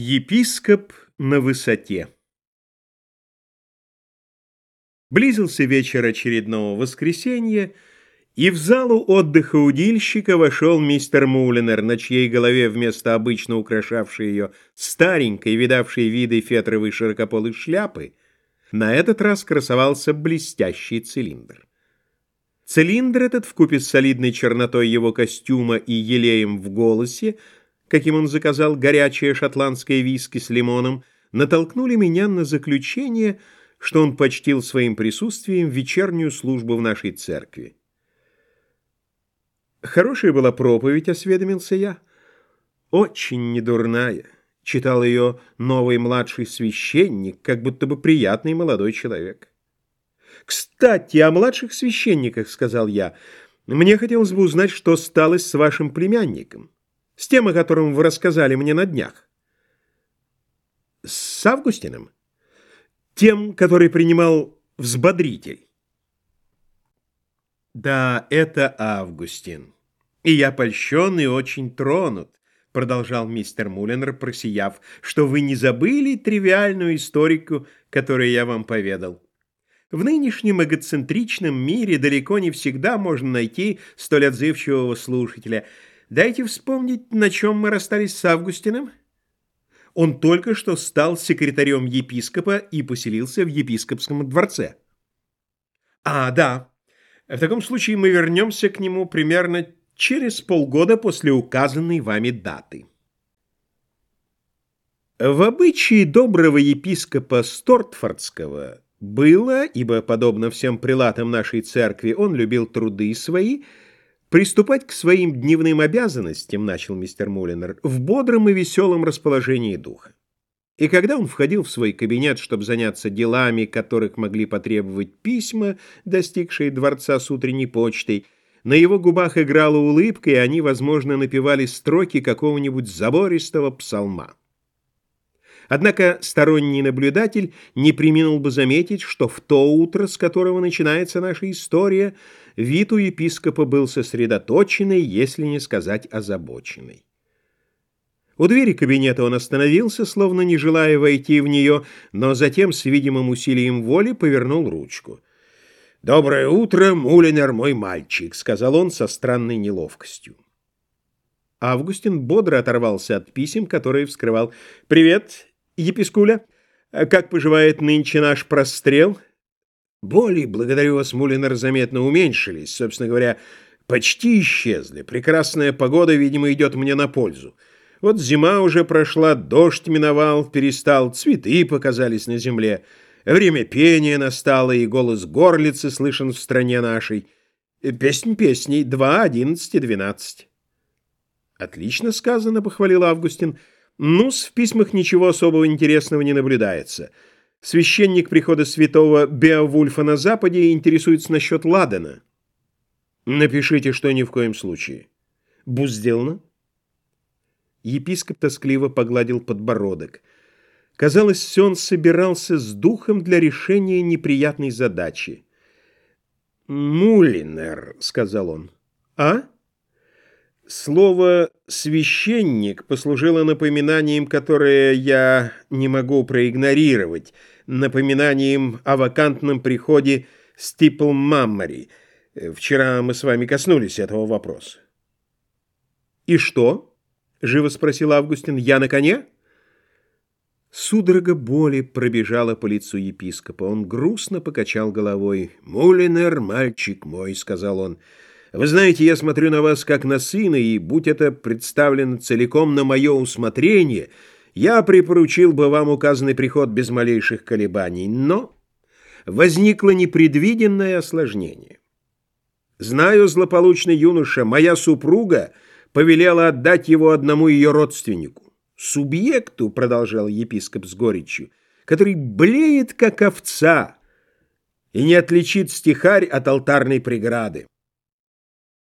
Епископ на высоте Близился вечер очередного воскресенья, и в залу отдыха удильщика вошел мистер Мулинер, на чьей голове вместо обычно украшавшей ее старенькой, видавшей виды фетровой широкополой шляпы, на этот раз красовался блестящий цилиндр. Цилиндр этот, вкупе с солидной чернотой его костюма и елеем в голосе, каким он заказал горячее шотландское виски с лимоном, натолкнули меня на заключение, что он почтил своим присутствием вечернюю службу в нашей церкви. Хорошая была проповедь, осведомился я. Очень недурная. Читал ее новый младший священник, как будто бы приятный молодой человек. «Кстати, о младших священниках», — сказал я, — «мне хотелось бы узнать, что стало с вашим племянником» с тем, о котором вы рассказали мне на днях. С Августином? Тем, который принимал взбодритель. Да, это Августин. И я польщен и очень тронут, продолжал мистер Мулленер, просияв, что вы не забыли тривиальную историку, которую я вам поведал. В нынешнем эгоцентричном мире далеко не всегда можно найти столь отзывчивого слушателя – Дайте вспомнить, на чем мы расстались с Августином. Он только что стал секретарем епископа и поселился в епископском дворце. А, да. В таком случае мы вернемся к нему примерно через полгода после указанной вами даты. В обычае доброго епископа Стортфордского было, ибо, подобно всем прилатам нашей церкви, он любил труды свои, Приступать к своим дневным обязанностям, начал мистер Мулинер, в бодром и веселом расположении духа. И когда он входил в свой кабинет, чтобы заняться делами, которых могли потребовать письма, достигшие дворца с утренней почтой, на его губах играла улыбка, и они, возможно, напевали строки какого-нибудь забористого псалма. Однако сторонний наблюдатель не применил бы заметить, что в то утро, с которого начинается наша история, вид у епископа был сосредоточенный, если не сказать озабоченный. У двери кабинета он остановился, словно не желая войти в нее, но затем с видимым усилием воли повернул ручку. «Доброе утро, Мулинер, мой мальчик», — сказал он со странной неловкостью. Августин бодро оторвался от писем, которые вскрывал. «Привет, Епискуля, как поживает нынче наш прострел? Боли, благодарю вас, Мулинер, заметно уменьшились. Собственно говоря, почти исчезли. Прекрасная погода, видимо, идет мне на пользу. Вот зима уже прошла, дождь миновал, перестал, цветы показались на земле. Время пения настало, и голос горлицы слышен в стране нашей. Песнь песней, два, одиннадцать и двенадцать. Отлично сказано, похвалил Августин. Нус, в письмах ничего особого интересного не наблюдается. Священник прихода святого Беовульфа на Западе интересуется насчет Ладена. Напишите, что ни в коем случае. Бу сделано? Епископ тоскливо погладил подбородок. Казалось, он собирался с духом для решения неприятной задачи. «Мулинер», — сказал он. «А?» Слово «священник» послужило напоминанием, которое я не могу проигнорировать, напоминанием о вакантном приходе Стипл Маммари. Вчера мы с вами коснулись этого вопроса. «И что?» — живо спросил Августин. «Я на коне?» Судорога боли пробежала по лицу епископа. Он грустно покачал головой. «Мулинер, мальчик мой», — сказал он, — вы знаете, я смотрю на вас как на сына, и, будь это представлено целиком на мое усмотрение, я припоручил бы вам указанный приход без малейших колебаний. Но возникло непредвиденное осложнение. Знаю, злополучный юноша, моя супруга повелела отдать его одному ее родственнику. Субъекту, продолжал епископ с горечью, который блеет, как овца, и не отличит стихарь от алтарной преграды.